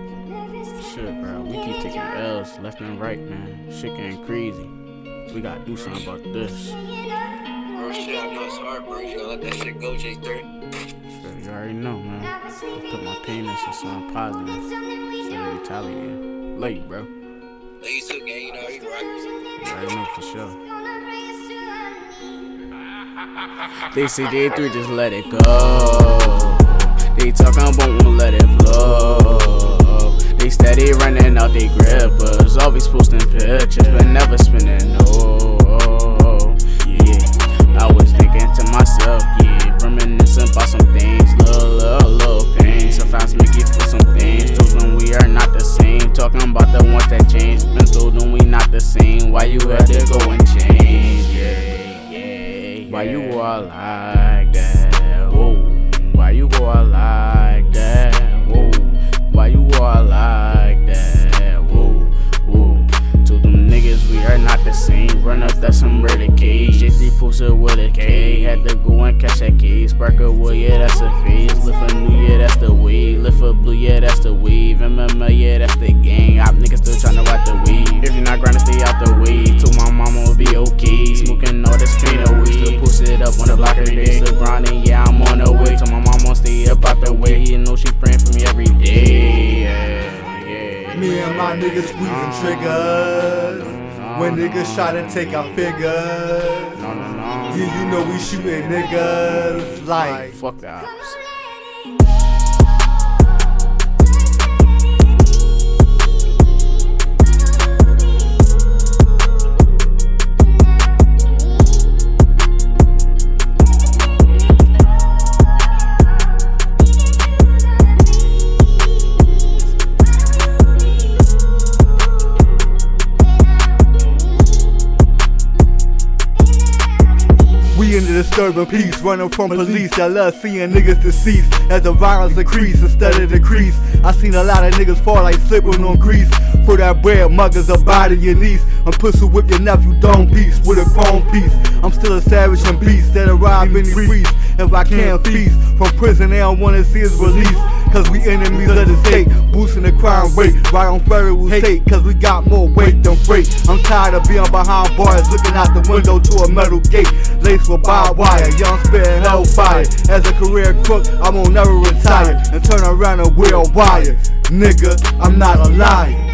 Shit, bro. We keep taking L's left and right, man. Shit getting crazy. We gotta do something about this. Bro, shit, I know it's hard, bro. You gotta let that shit go, J3. Shit, you already know, man. I put my pain into something positive instead of retaliating. Late, bro. Lay you took gang, you know, you right. You already know for sure. They say J3 just let it go. They talking about won't let it blow. About that changed, been told them we not the same. Why you had to go and change? Yeah, yeah. Why you out like that? Whoa. Why you go out like that? Whoa. Why you out like that? Whoa, whoa. Told them niggas we are not the same. Run up that some the cage. JC posted with a K. Had to go and catch that case. Sparkle wood, yeah, that's a phase. Lift a up on the block every day. Still grinding, yeah, I'm on the way. Told my mama stay up out the way. You know she praying for me every day. Yeah, yeah. Me and my niggas squeezing uh-huh. triggers. Uh-huh. When niggas try to take our figures. No, no, no. Yeah, you know we shooting niggas like. Fuck the ops. Disturbing peace, running from police I love seeing niggas deceased as the violence increase instead of decrease. I seen a lot of niggas fall like slipping on grease. For that bread, muggers a body your niece. I'm pussy whip your nephew dome piece with a chrome piece. I'm still a savage and beast that arrive in the priest. If I can't feast from prison, they don't wanna see us release. Cause we enemies of the state, Right on federal state, cause we got more weight than freight. I'm tired of being behind bars, looking out the window to a metal gate. Laced with barbed wire, young spitting hellfire. As a career crook, I won't never retire and turn around and wear a wire. Nigga, I'm not a liar.